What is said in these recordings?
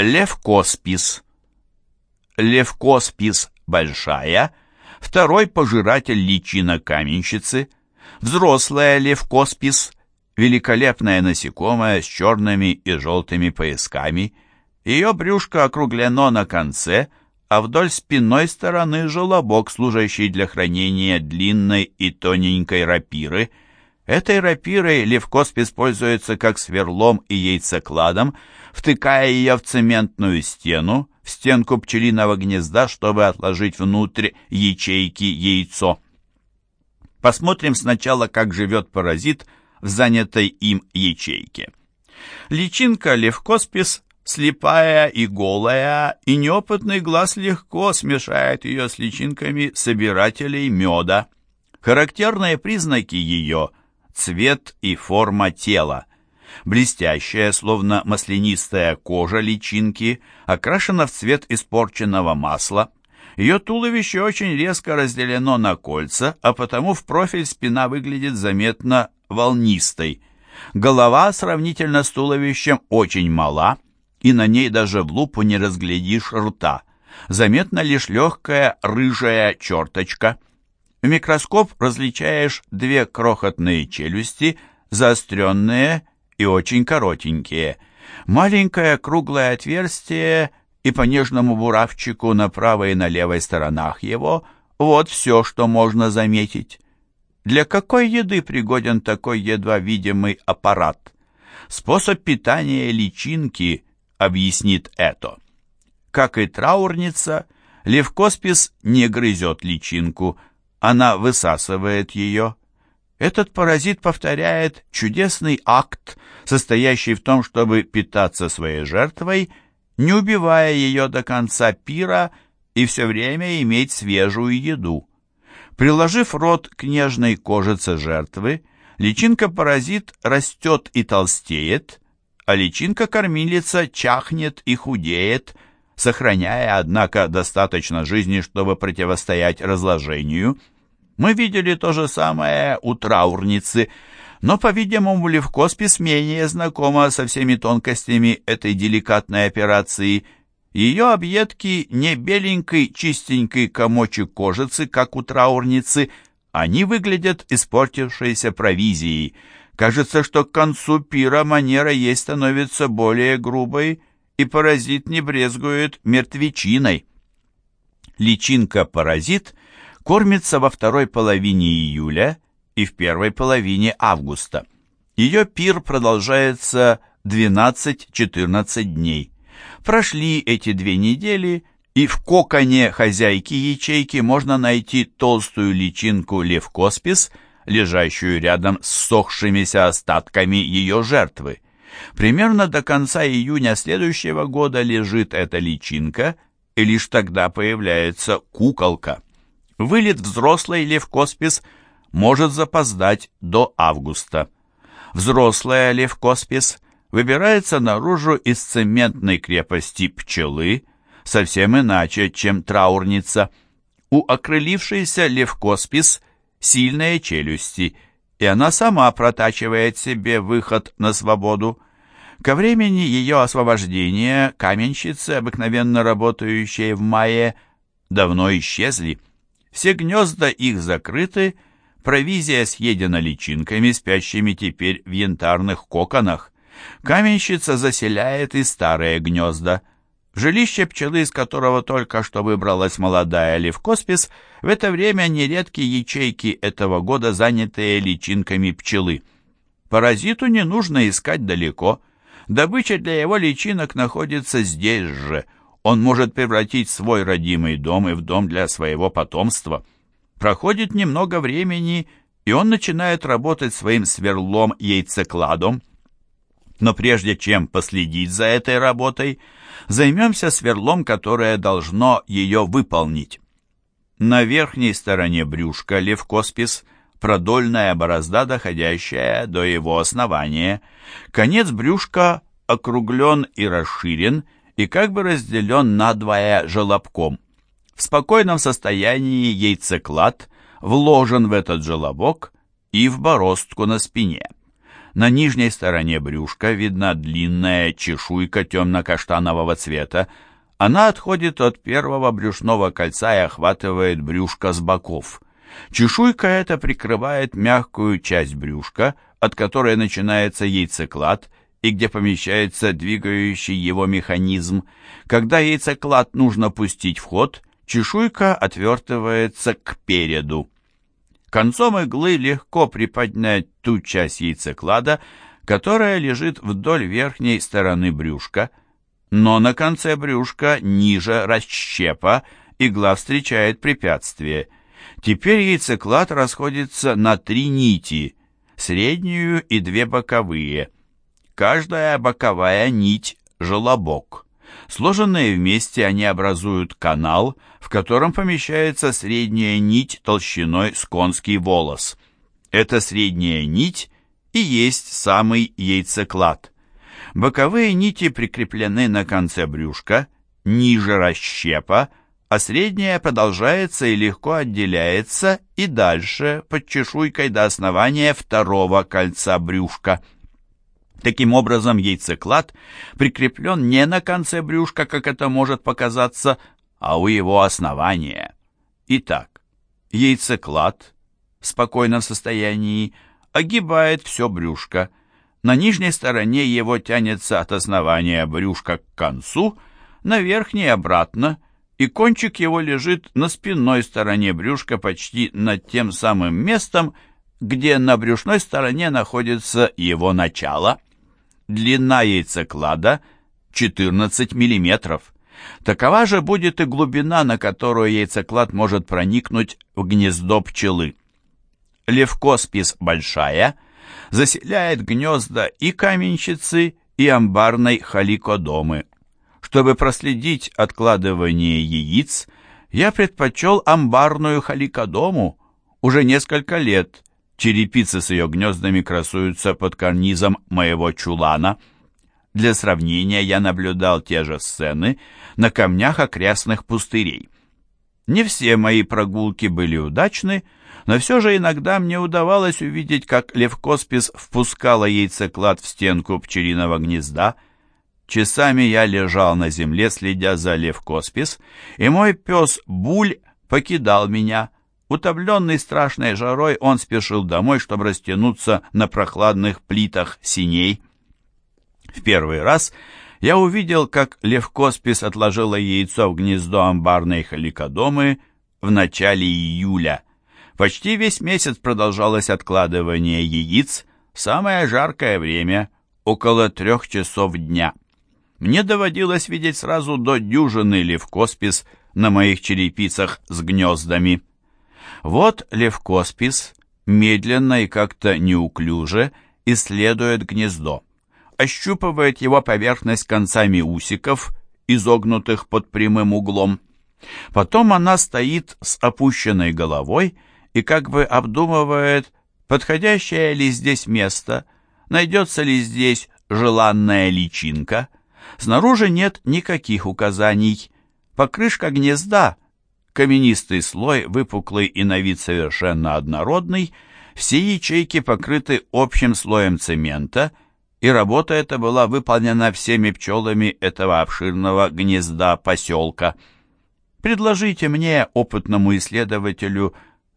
Левкоспис. Левкоспис большая, второй пожиратель личинок каменщицы, взрослая левкоспис, великолепное насекомое с черными и желтыми поясками. Ее брюшко округлено на конце, а вдоль спинной стороны желобок, служащий для хранения длинной и тоненькой рапиры. Этой рапирой левкоспис пользуется как сверлом и яйцекладом, втыкая ее в цементную стену, в стенку пчелиного гнезда, чтобы отложить внутрь ячейки яйцо. Посмотрим сначала, как живет паразит в занятой им ячейке. Личинка левкоспис слепая и голая, и неопытный глаз легко смешает ее с личинками собирателей меда. Характерные признаки ее – цвет и форма тела. Блестящая, словно маслянистая кожа личинки, окрашена в цвет испорченного масла. Ее туловище очень резко разделено на кольца, а потому в профиль спина выглядит заметно волнистой. Голова сравнительно с туловищем очень мала, и на ней даже в лупу не разглядишь рта. Заметна лишь легкая рыжая черточка. В микроскоп различаешь две крохотные челюсти, заостренные и очень коротенькие. Маленькое круглое отверстие и по нежному буравчику на правой и на левой сторонах его – вот все, что можно заметить. Для какой еды пригоден такой едва видимый аппарат? Способ питания личинки объяснит это. Как и траурница, левкоспис не грызет личинку, она высасывает ее. Этот паразит повторяет чудесный акт, состоящий в том, чтобы питаться своей жертвой, не убивая ее до конца пира и все время иметь свежую еду. Приложив рот к нежной кожице жертвы, личинка-паразит растет и толстеет, а личинка-кормилица чахнет и худеет, сохраняя, однако, достаточно жизни, чтобы противостоять разложению – мы видели то же самое у траурницы, но, по-видимому, Левкоспис менее знакома со всеми тонкостями этой деликатной операции. Ее объедки не беленький чистенький комочек кожицы, как у траурницы, они выглядят испортившейся провизией. Кажется, что к концу пира манера есть становится более грубой, и паразит не брезгует мертвечиной. Личинка-паразит кормится во второй половине июля и в первой половине августа. Ее пир продолжается 12-14 дней. Прошли эти две недели, и в коконе хозяйки ячейки можно найти толстую личинку левкоспис, лежащую рядом с сохшимися остатками ее жертвы. Примерно до конца июня следующего года лежит эта личинка, и лишь тогда появляется куколка. Вылет взрослой левкоспис может запоздать до августа. Взрослая левкоспис выбирается наружу из цементной крепости пчелы, совсем иначе, чем траурница. У окрылившейся левкоспис сильные челюсти, и она сама протачивает себе выход на свободу. Ко времени ее освобождения каменщицы, обыкновенно работающие в мае, давно исчезли. Все гнезда их закрыты, провизия съедена личинками, спящими теперь в янтарных коконах. Каменщица заселяет и старые гнезда. Жилище пчелы, из которого только что выбралась молодая левкоспис, в это время нередки ячейки этого года, занятые личинками пчелы. Паразиту не нужно искать далеко. Добыча для его личинок находится здесь же – он может превратить свой родимый дом и в дом для своего потомства. Проходит немного времени, и он начинает работать своим сверлом-яйцекладом. Но прежде чем последить за этой работой, займемся сверлом, которое должно ее выполнить. На верхней стороне брюшка левкоспис продольная борозда, доходящая до его основания. Конец брюшка округлен и расширен, и как бы разделен надвое желобком. В спокойном состоянии яйцеклад вложен в этот желобок и в бороздку на спине. На нижней стороне брюшка видна длинная чешуйка темно-каштанового цвета. Она отходит от первого брюшного кольца и охватывает брюшко с боков. Чешуйка эта прикрывает мягкую часть брюшка, от которой начинается яйцеклад и где помещается двигающий его механизм. Когда яйцеклад нужно пустить в ход, чешуйка отвертывается к переду. Концом иглы легко приподнять ту часть яйцеклада, которая лежит вдоль верхней стороны брюшка, но на конце брюшка, ниже расщепа, игла встречает препятствие. Теперь яйцеклад расходится на три нити, среднюю и две боковые. Каждая боковая нить – желобок. Сложенные вместе они образуют канал, в котором помещается средняя нить толщиной с конский волос. Эта средняя нить и есть самый яйцеклад. Боковые нити прикреплены на конце брюшка, ниже расщепа, а средняя продолжается и легко отделяется и дальше под чешуйкой до основания второго кольца брюшка. Таким образом, яйцеклад прикреплен не на конце брюшка, как это может показаться, а у его основания. Итак, яйцеклад в спокойном состоянии огибает все брюшко. На нижней стороне его тянется от основания брюшка к концу, на верхней обратно, и кончик его лежит на спинной стороне брюшка почти над тем самым местом, где на брюшной стороне находится его начало – Длина яйцеклада 14 мм. Такова же будет и глубина, на которую яйцеклад может проникнуть в гнездо пчелы. Левкоспис большая заселяет гнезда и каменщицы, и амбарной халикодомы. Чтобы проследить откладывание яиц, я предпочел амбарную халикодому уже несколько лет Черепицы с ее гнездами красуются под карнизом моего чулана. Для сравнения я наблюдал те же сцены на камнях окрестных пустырей. Не все мои прогулки были удачны, но все же иногда мне удавалось увидеть, как левкоспис впускала яйцеклад в стенку пчелиного гнезда. Часами я лежал на земле, следя за левкоспис, и мой пес Буль покидал меня — Утомленный страшной жарой, он спешил домой, чтобы растянуться на прохладных плитах синей. В первый раз я увидел, как Левкоспис отложила яйцо в гнездо амбарной халикодомы в начале июля. Почти весь месяц продолжалось откладывание яиц, самое жаркое время, около трех часов дня. Мне доводилось видеть сразу до дюжины левкоспис на моих черепицах с гнездами. Вот левкоспис медленно и как-то неуклюже исследует гнездо, ощупывает его поверхность концами усиков, изогнутых под прямым углом. Потом она стоит с опущенной головой и как бы обдумывает, подходящее ли здесь место, найдется ли здесь желанная личинка. Снаружи нет никаких указаний. Покрышка гнезда каменистый слой, выпуклый и на вид совершенно однородный, все ячейки покрыты общим слоем цемента, и работа эта была выполнена всеми пчелами этого обширного гнезда поселка. Предложите мне, опытному исследователю,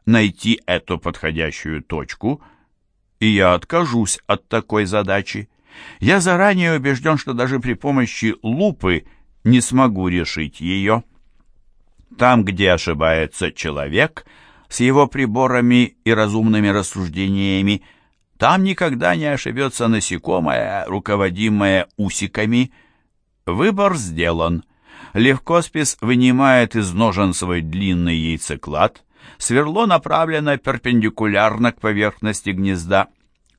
найти эту подходящую точку, и я откажусь от такой задачи. Я заранее убежден, что даже при помощи лупы не смогу решить ее. Там, где ошибается человек с его приборами и разумными рассуждениями, там никогда не ошибется насекомое, руководимое усиками. Выбор сделан. Левкоспис вынимает из ножен свой длинный яйцеклад, сверло направлено перпендикулярно к поверхности гнезда.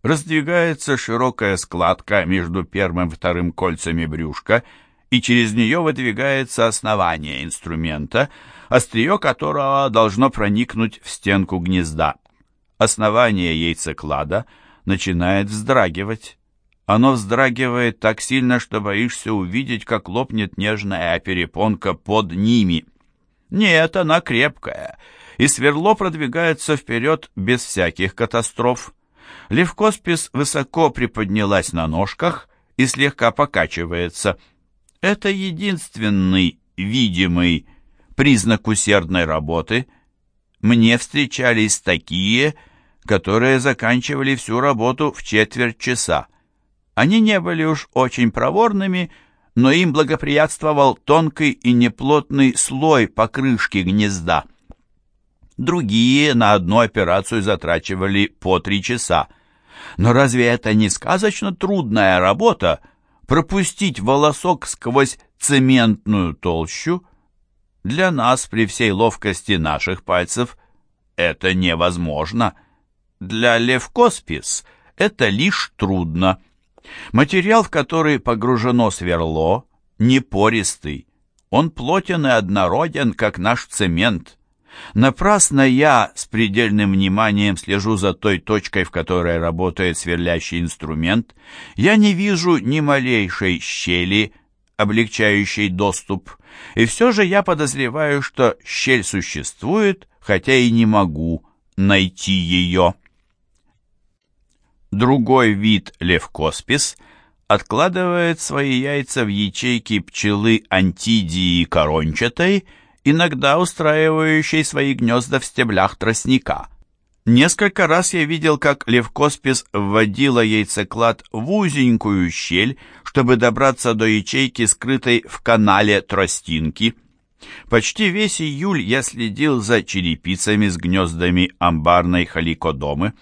Раздвигается широкая складка между первым и вторым кольцами брюшка – и через нее выдвигается основание инструмента, острие которого должно проникнуть в стенку гнезда. Основание яйцеклада начинает вздрагивать. Оно вздрагивает так сильно, что боишься увидеть, как лопнет нежная перепонка под ними. Нет, она крепкая, и сверло продвигается вперед без всяких катастроф. Левкоспис высоко приподнялась на ножках и слегка покачивается. Это единственный видимый признак усердной работы. Мне встречались такие, которые заканчивали всю работу в четверть часа. Они не были уж очень проворными, но им благоприятствовал тонкий и неплотный слой покрышки гнезда. Другие на одну операцию затрачивали по три часа. Но разве это не сказочно трудная работа пропустить волосок сквозь цементную толщу? Для нас при всей ловкости наших пальцев это невозможно. Для левкоспис это лишь трудно. Материал, в который погружено сверло, не пористый. Он плотен и однороден, как наш цемент. Напрасно я с предельным вниманием слежу за той точкой, в которой работает сверлящий инструмент. Я не вижу ни малейшей щели, облегчающей доступ. И все же я подозреваю, что щель существует, хотя и не могу найти ее. Другой вид левкоспис откладывает свои яйца в ячейки пчелы антидии корончатой, иногда устраивающей свои гнезда в стеблях тростника. Несколько раз я видел, как левкоспис вводила яйцеклад в узенькую щель, чтобы добраться до ячейки, скрытой в канале тростинки. Почти весь июль я следил за черепицами с гнездами амбарной халикодомы.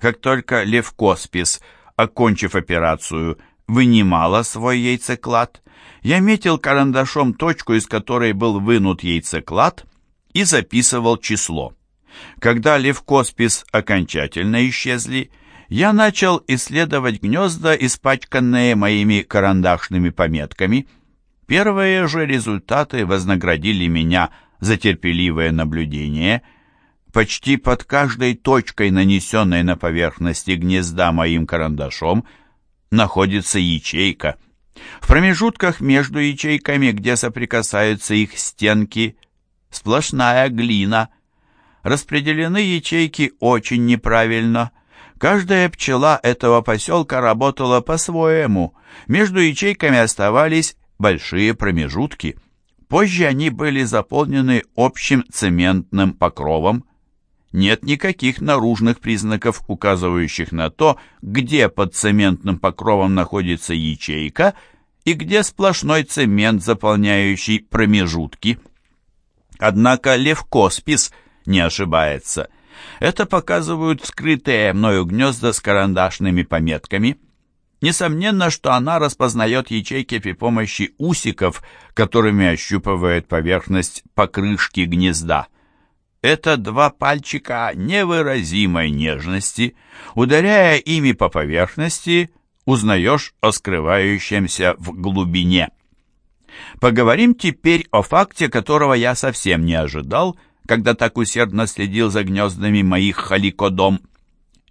Как только левкоспис, окончив операцию, вынимала свой яйцеклад, я метил карандашом точку, из которой был вынут яйцеклад, и записывал число. Когда левкоспис окончательно исчезли, я начал исследовать гнезда, испачканные моими карандашными пометками. Первые же результаты вознаградили меня за терпеливое наблюдение – Почти под каждой точкой, нанесенной на поверхности гнезда моим карандашом, находится ячейка. В промежутках между ячейками, где соприкасаются их стенки, сплошная глина. Распределены ячейки очень неправильно. Каждая пчела этого поселка работала по-своему. Между ячейками оставались большие промежутки. Позже они были заполнены общим цементным покровом нет никаких наружных признаков, указывающих на то, где под цементным покровом находится ячейка и где сплошной цемент, заполняющий промежутки. Однако Левкоспис не ошибается. Это показывают скрытые мною гнезда с карандашными пометками. Несомненно, что она распознает ячейки при помощи усиков, которыми ощупывает поверхность покрышки гнезда. Это два пальчика невыразимой нежности. Ударяя ими по поверхности, узнаешь о скрывающемся в глубине. Поговорим теперь о факте, которого я совсем не ожидал, когда так усердно следил за гнездами моих халикодом.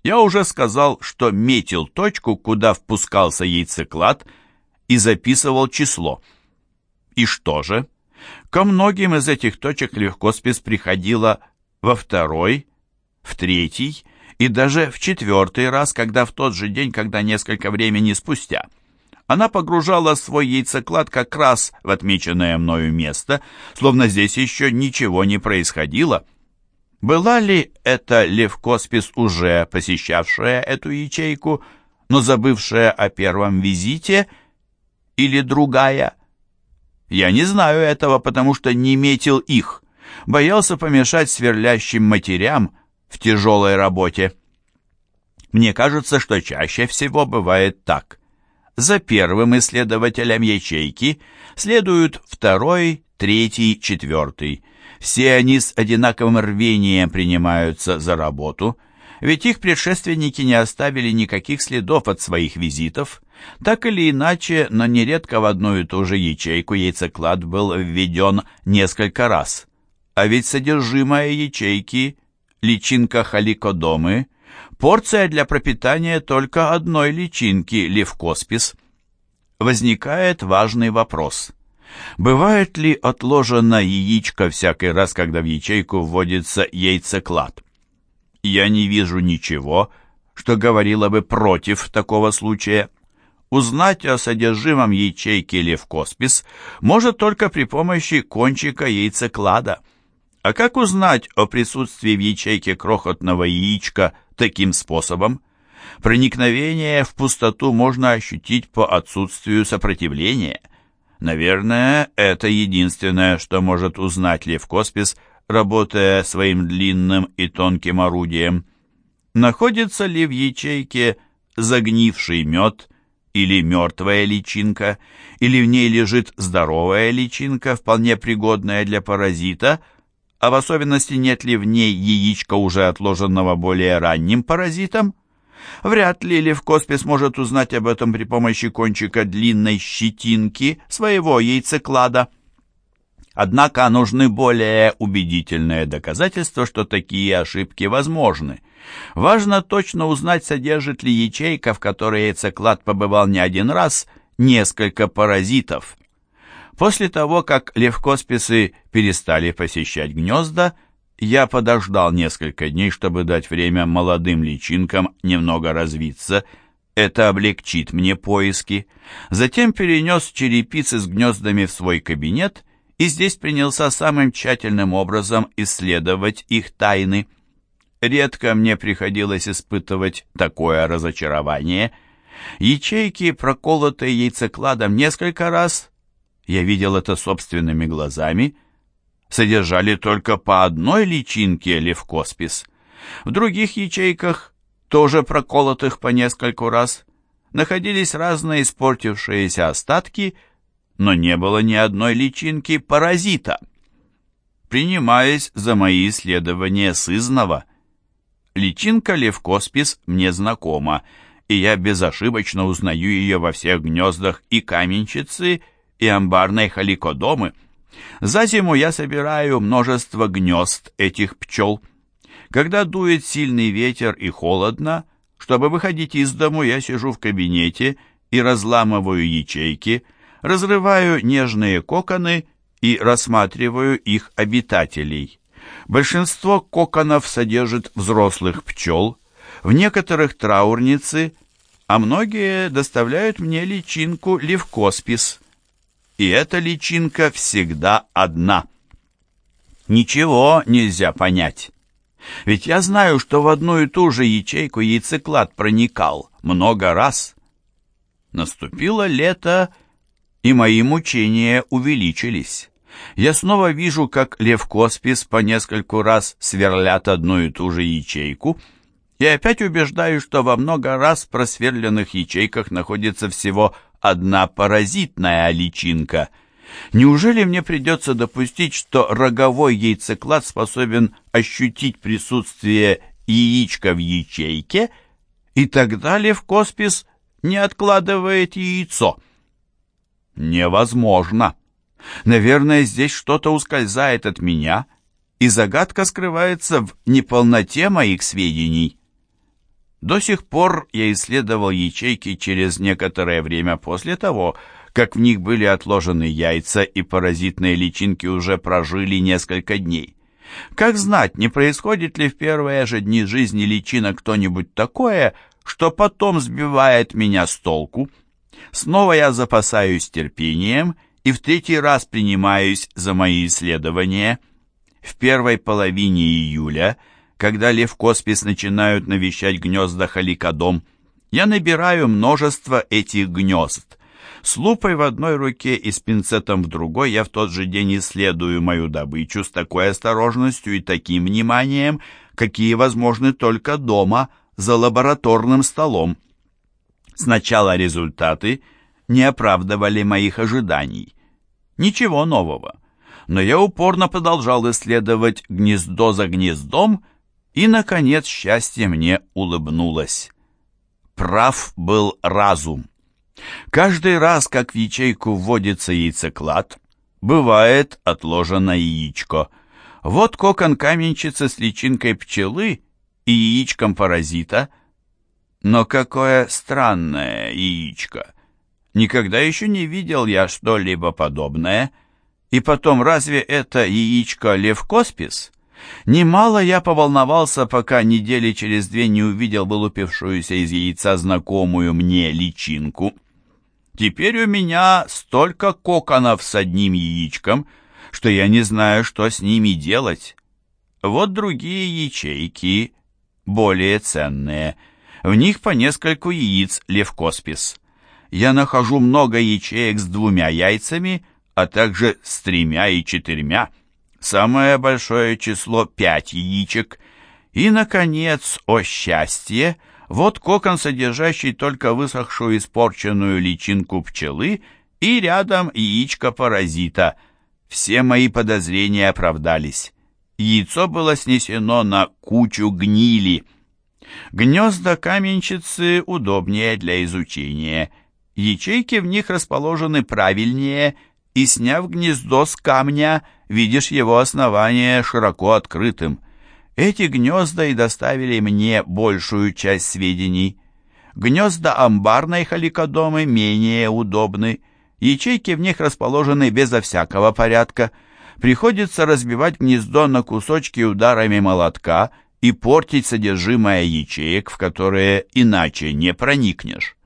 Я уже сказал, что метил точку, куда впускался яйцеклад, и записывал число. И что же? Ко многим из этих точек легкоспис приходила во второй, в третий и даже в четвертый раз, когда в тот же день, когда несколько времени спустя. Она погружала свой яйцеклад как раз в отмеченное мною место, словно здесь еще ничего не происходило. Была ли это Левкоспис, уже посещавшая эту ячейку, но забывшая о первом визите, или другая? Я не знаю этого, потому что не метил их. Боялся помешать сверлящим матерям в тяжелой работе. Мне кажется, что чаще всего бывает так. За первым исследователем ячейки следуют второй, третий, четвертый. Все они с одинаковым рвением принимаются за работу, ведь их предшественники не оставили никаких следов от своих визитов, так или иначе, но нередко в одну и ту же ячейку яйцеклад был введен несколько раз. А ведь содержимое ячейки, личинка халикодомы, порция для пропитания только одной личинки левкоспис. Возникает важный вопрос. Бывает ли отложено яичко всякий раз, когда в ячейку вводится яйцеклад? Я не вижу ничего, что говорило бы против такого случая. Узнать о содержимом ячейки левкоспис может только при помощи кончика яйцеклада. А как узнать о присутствии в ячейке крохотного яичка таким способом? Проникновение в пустоту можно ощутить по отсутствию сопротивления. Наверное, это единственное, что может узнать левкоспис, работая своим длинным и тонким орудием. Находится ли в ячейке загнивший мед или мертвая личинка, или в ней лежит здоровая личинка, вполне пригодная для паразита, а в особенности нет ли в ней яичка, уже отложенного более ранним паразитом? Вряд ли Левкоспи сможет узнать об этом при помощи кончика длинной щетинки своего яйцеклада. Однако нужны более убедительные доказательства, что такие ошибки возможны. Важно точно узнать, содержит ли ячейка, в которой яйцеклад побывал не один раз, несколько паразитов. После того, как левкосписы перестали посещать гнезда, я подождал несколько дней, чтобы дать время молодым личинкам немного развиться. Это облегчит мне поиски. Затем перенес черепицы с гнездами в свой кабинет и здесь принялся самым тщательным образом исследовать их тайны. Редко мне приходилось испытывать такое разочарование. Ячейки, проколотые яйцекладом несколько раз, я видел это собственными глазами, содержали только по одной личинке левкоспис. В других ячейках, тоже проколотых по нескольку раз, находились разные испортившиеся остатки, но не было ни одной личинки паразита. Принимаясь за мои исследования сызнова, личинка левкоспис мне знакома, и я безошибочно узнаю ее во всех гнездах и каменщицы, и амбарной халикодомы. За зиму я собираю множество гнезд этих пчел. Когда дует сильный ветер и холодно, чтобы выходить из дому, я сижу в кабинете и разламываю ячейки, разрываю нежные коконы и рассматриваю их обитателей. Большинство коконов содержит взрослых пчел, в некоторых траурницы, а многие доставляют мне личинку левкоспис и эта личинка всегда одна. Ничего нельзя понять. Ведь я знаю, что в одну и ту же ячейку яйцеклад проникал много раз. Наступило лето, и мои мучения увеличились. Я снова вижу, как лев Коспис по нескольку раз сверлят одну и ту же ячейку, и опять убеждаю, что во много раз просверленных ячейках находится всего одна паразитная личинка. Неужели мне придется допустить, что роговой яйцеклад способен ощутить присутствие яичка в ячейке, и тогда левкоспис не откладывает яйцо? Невозможно. Наверное, здесь что-то ускользает от меня, и загадка скрывается в неполноте моих сведений. До сих пор я исследовал ячейки через некоторое время после того, как в них были отложены яйца и паразитные личинки уже прожили несколько дней. Как знать, не происходит ли в первые же дни жизни личинок что-нибудь такое, что потом сбивает меня с толку? Снова я запасаюсь терпением и в третий раз принимаюсь за мои исследования. В первой половине июля – когда левкоспис начинают навещать гнезда халикодом, я набираю множество этих гнезд. С лупой в одной руке и с пинцетом в другой я в тот же день исследую мою добычу с такой осторожностью и таким вниманием, какие возможны только дома, за лабораторным столом. Сначала результаты не оправдывали моих ожиданий. Ничего нового. Но я упорно продолжал исследовать гнездо за гнездом, и, наконец, счастье мне улыбнулось. Прав был разум. Каждый раз, как в ячейку вводится яйцеклад, бывает отложено яичко. Вот кокон каменщицы с личинкой пчелы и яичком паразита. Но какое странное яичко! Никогда еще не видел я что-либо подобное. И потом, разве это яичко левкоспис? Немало я поволновался, пока недели через две не увидел вылупившуюся из яйца знакомую мне личинку. Теперь у меня столько коконов с одним яичком, что я не знаю, что с ними делать. Вот другие ячейки, более ценные. В них по нескольку яиц левкоспис. Я нахожу много ячеек с двумя яйцами, а также с тремя и четырьмя. Самое большое число — пять яичек. И, наконец, о счастье, вот кокон, содержащий только высохшую испорченную личинку пчелы, и рядом яичко паразита. Все мои подозрения оправдались яйцо было снесено на кучу гнили. Гнезда каменщицы удобнее для изучения. Ячейки в них расположены правильнее, и, сняв гнездо с камня, видишь его основание широко открытым. Эти гнезда и доставили мне большую часть сведений. Гнезда амбарной халикодомы менее удобны. Ячейки в них расположены безо всякого порядка – приходится разбивать гнездо на кусочки ударами молотка и портить содержимое ячеек, в которые иначе не проникнешь.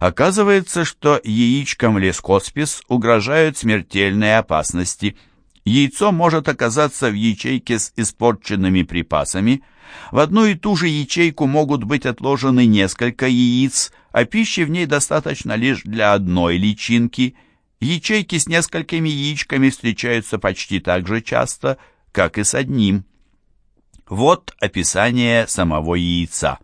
Оказывается, что яичкам лескоспис угрожают смертельные опасности. Яйцо может оказаться в ячейке с испорченными припасами. В одну и ту же ячейку могут быть отложены несколько яиц, а пищи в ней достаточно лишь для одной личинки – Ячейки с несколькими яичками встречаются почти так же часто, как и с одним. Вот описание самого яйца.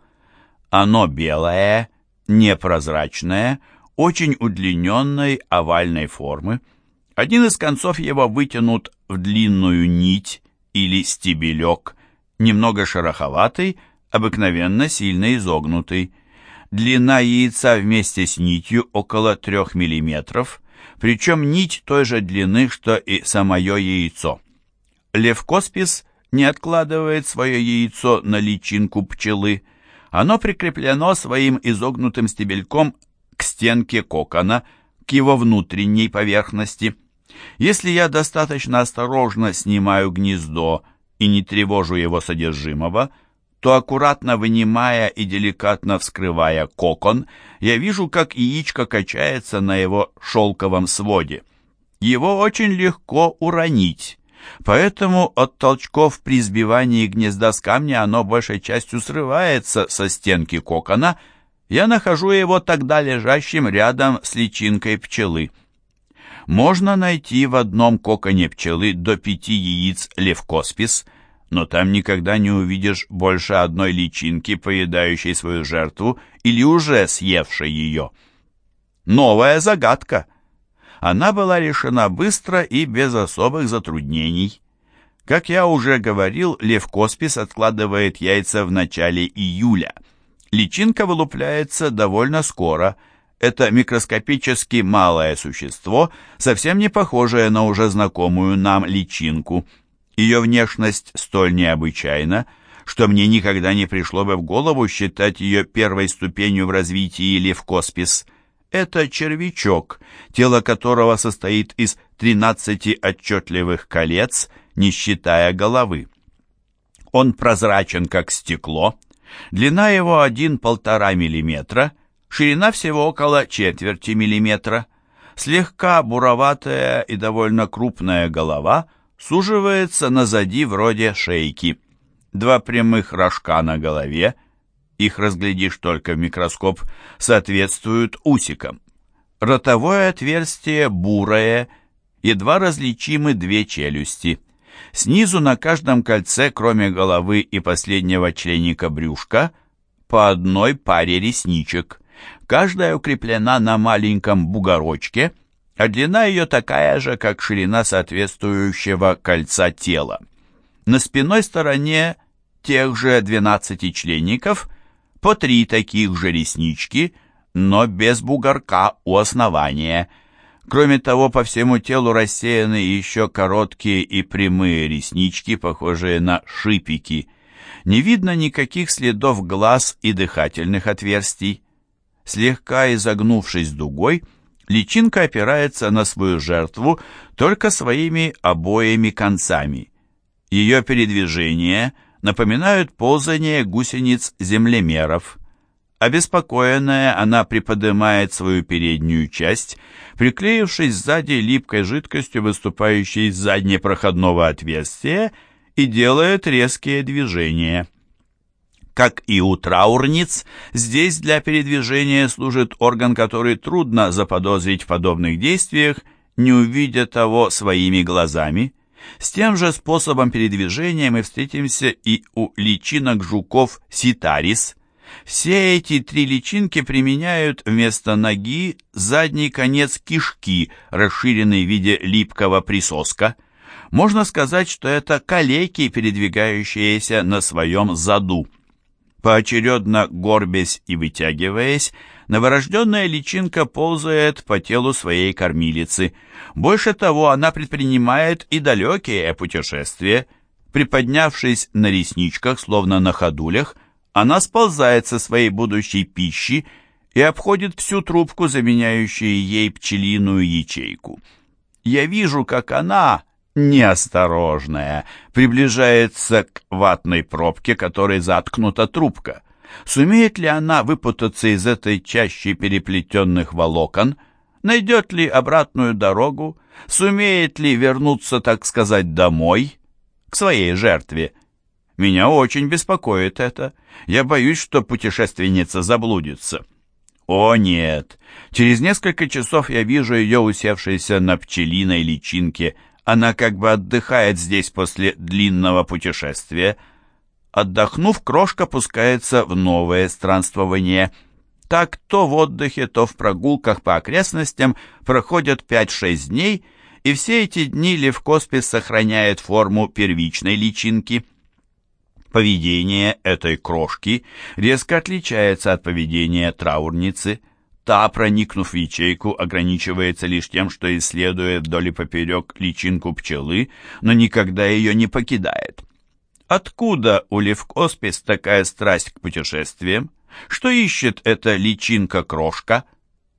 Оно белое, непрозрачное, очень удлиненной овальной формы. Один из концов его вытянут в длинную нить или стебелек, немного шероховатый, обыкновенно сильно изогнутый. Длина яйца вместе с нитью около 3 мм, причем нить той же длины, что и самое яйцо. Левкоспис не откладывает свое яйцо на личинку пчелы. Оно прикреплено своим изогнутым стебельком к стенке кокона, к его внутренней поверхности. Если я достаточно осторожно снимаю гнездо и не тревожу его содержимого, то аккуратно вынимая и деликатно вскрывая кокон, я вижу, как яичко качается на его шелковом своде. Его очень легко уронить, поэтому от толчков при сбивании гнезда с камня оно большей частью срывается со стенки кокона, я нахожу его тогда лежащим рядом с личинкой пчелы. Можно найти в одном коконе пчелы до пяти яиц левкоспис – но там никогда не увидишь больше одной личинки, поедающей свою жертву или уже съевшей ее. Новая загадка. Она была решена быстро и без особых затруднений. Как я уже говорил, лев Коспис откладывает яйца в начале июля. Личинка вылупляется довольно скоро. Это микроскопически малое существо, совсем не похожее на уже знакомую нам личинку – ее внешность столь необычайна, что мне никогда не пришло бы в голову считать ее первой ступенью в развитии левкоспис. Это червячок, тело которого состоит из 13 отчетливых колец, не считая головы. Он прозрачен, как стекло, длина его 1-1,5 мм, ширина всего около четверти миллиметра, слегка буроватая и довольно крупная голова – суживается назади вроде шейки. Два прямых рожка на голове, их разглядишь только в микроскоп, соответствуют усикам. Ротовое отверстие бурое, едва различимы две челюсти. Снизу на каждом кольце, кроме головы и последнего членика брюшка, по одной паре ресничек. Каждая укреплена на маленьком бугорочке – а длина ее такая же, как ширина соответствующего кольца тела. На спинной стороне тех же 12 членников по три таких же реснички, но без бугорка у основания. Кроме того, по всему телу рассеяны еще короткие и прямые реснички, похожие на шипики. Не видно никаких следов глаз и дыхательных отверстий. Слегка изогнувшись дугой, личинка опирается на свою жертву только своими обоими концами. Ее передвижения напоминают ползание гусениц-землемеров. Обеспокоенная, она приподнимает свою переднюю часть, приклеившись сзади липкой жидкостью, выступающей из заднепроходного отверстия, и делает резкие движения. Как и у траурниц, здесь для передвижения служит орган, который трудно заподозрить в подобных действиях, не увидя того своими глазами. С тем же способом передвижения мы встретимся и у личинок жуков ситарис. Все эти три личинки применяют вместо ноги задний конец кишки, расширенный в виде липкого присоска. Можно сказать, что это калеки, передвигающиеся на своем заду. Поочередно горбясь и вытягиваясь, новорожденная личинка ползает по телу своей кормилицы. Больше того, она предпринимает и далекие путешествия. Приподнявшись на ресничках, словно на ходулях, она сползает со своей будущей пищи и обходит всю трубку, заменяющую ей пчелиную ячейку. Я вижу, как она, неосторожная, приближается к ватной пробке, которой заткнута трубка. Сумеет ли она выпутаться из этой чащи переплетенных волокон? Найдет ли обратную дорогу? Сумеет ли вернуться, так сказать, домой, к своей жертве? Меня очень беспокоит это. Я боюсь, что путешественница заблудится. О нет! Через несколько часов я вижу ее усевшейся на пчелиной личинке – она как бы отдыхает здесь после длинного путешествия. Отдохнув, крошка пускается в новое странствование. Так то в отдыхе, то в прогулках по окрестностям проходят 5-6 дней, и все эти дни Левкоспис сохраняет форму первичной личинки. Поведение этой крошки резко отличается от поведения траурницы. Та, проникнув в ячейку, ограничивается лишь тем, что исследует вдоль и поперек личинку пчелы, но никогда ее не покидает. Откуда у Левкоспис такая страсть к путешествиям? Что ищет эта личинка-крошка?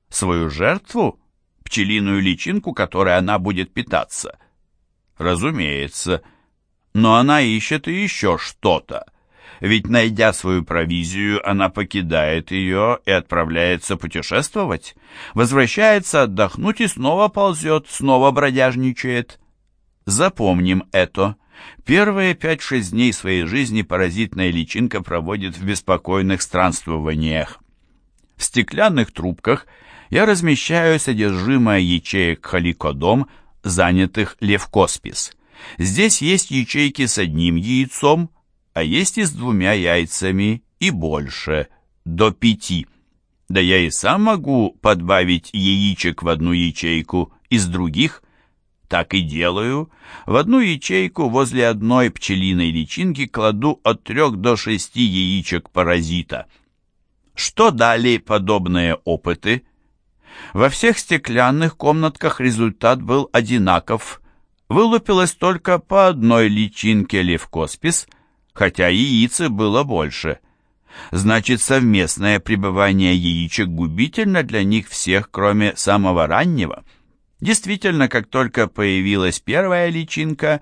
Свою жертву? Пчелиную личинку, которой она будет питаться? Разумеется. Но она ищет и еще что-то ведь, найдя свою провизию, она покидает ее и отправляется путешествовать, возвращается отдохнуть и снова ползет, снова бродяжничает. Запомним это. Первые пять-шесть дней своей жизни паразитная личинка проводит в беспокойных странствованиях. В стеклянных трубках я размещаю содержимое ячеек халикодом, занятых левкоспис. Здесь есть ячейки с одним яйцом, а есть и с двумя яйцами, и больше, до пяти. Да я и сам могу подбавить яичек в одну ячейку из других. Так и делаю. В одну ячейку возле одной пчелиной личинки кладу от трех до шести яичек паразита. Что дали подобные опыты? Во всех стеклянных комнатках результат был одинаков. Вылупилось только по одной личинке левкоспис – хотя яиц было больше. Значит, совместное пребывание яичек губительно для них всех, кроме самого раннего. Действительно, как только появилась первая личинка,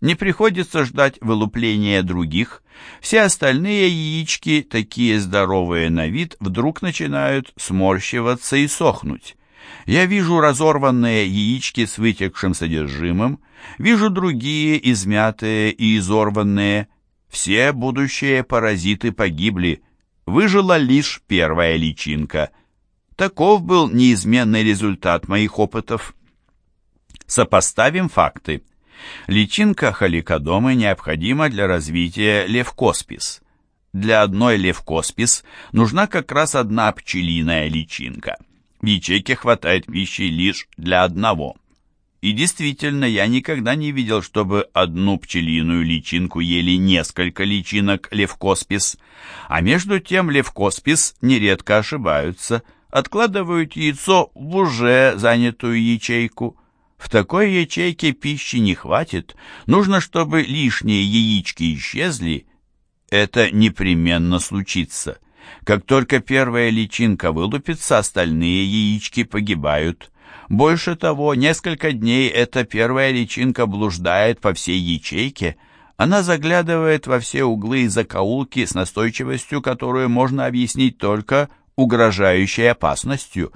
не приходится ждать вылупления других. Все остальные яички, такие здоровые на вид, вдруг начинают сморщиваться и сохнуть. Я вижу разорванные яички с вытекшим содержимым, вижу другие измятые и изорванные, все будущие паразиты погибли, выжила лишь первая личинка. Таков был неизменный результат моих опытов. Сопоставим факты. Личинка халикодомы необходима для развития левкоспис. Для одной левкоспис нужна как раз одна пчелиная личинка. В ячейке хватает пищи лишь для одного. И действительно, я никогда не видел, чтобы одну пчелиную личинку ели несколько личинок левкоспис. А между тем левкоспис нередко ошибаются, откладывают яйцо в уже занятую ячейку. В такой ячейке пищи не хватит, нужно, чтобы лишние яички исчезли. Это непременно случится. Как только первая личинка вылупится, остальные яички погибают. Больше того, несколько дней эта первая личинка блуждает по всей ячейке. Она заглядывает во все углы и закоулки с настойчивостью, которую можно объяснить только угрожающей опасностью.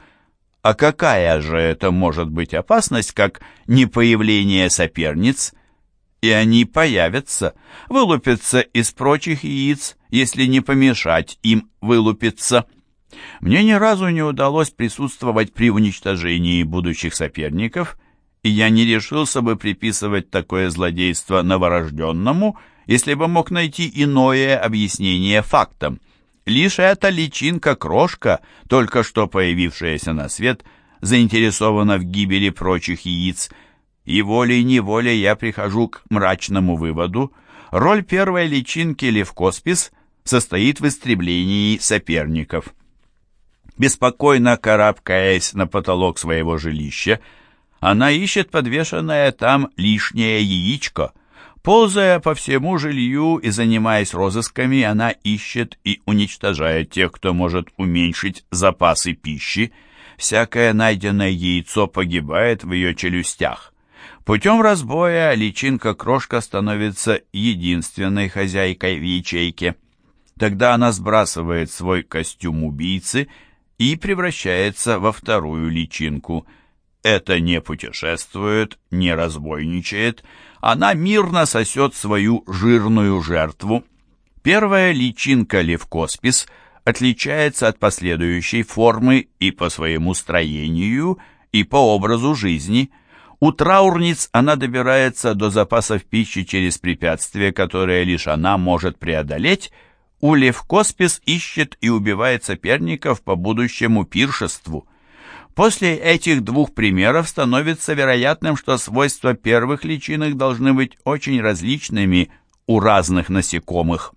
А какая же это может быть опасность, как не появление соперниц? И они появятся, вылупятся из прочих яиц, если не помешать им вылупиться. Мне ни разу не удалось присутствовать при уничтожении будущих соперников, и я не решился бы приписывать такое злодейство новорожденному, если бы мог найти иное объяснение фактам. Лишь эта личинка-крошка, только что появившаяся на свет, заинтересована в гибели прочих яиц, и волей-неволей я прихожу к мрачному выводу. Роль первой личинки Левкоспис состоит в истреблении соперников. Беспокойно карабкаясь на потолок своего жилища, она ищет подвешенное там лишнее яичко. Ползая по всему жилью и занимаясь розысками, она ищет и уничтожает тех, кто может уменьшить запасы пищи. Всякое найденное яйцо погибает в ее челюстях. Путем разбоя личинка-крошка становится единственной хозяйкой в ячейке. Тогда она сбрасывает свой костюм убийцы и превращается во вторую личинку – это не путешествует, не разбойничает, она мирно сосет свою жирную жертву. Первая личинка левкоспис отличается от последующей формы и по своему строению, и по образу жизни. У траурниц она добирается до запасов пищи через препятствия, которые лишь она может преодолеть, у левкоспис ищет и убивает соперников по будущему пиршеству. После этих двух примеров становится вероятным, что свойства первых личинок должны быть очень различными у разных насекомых.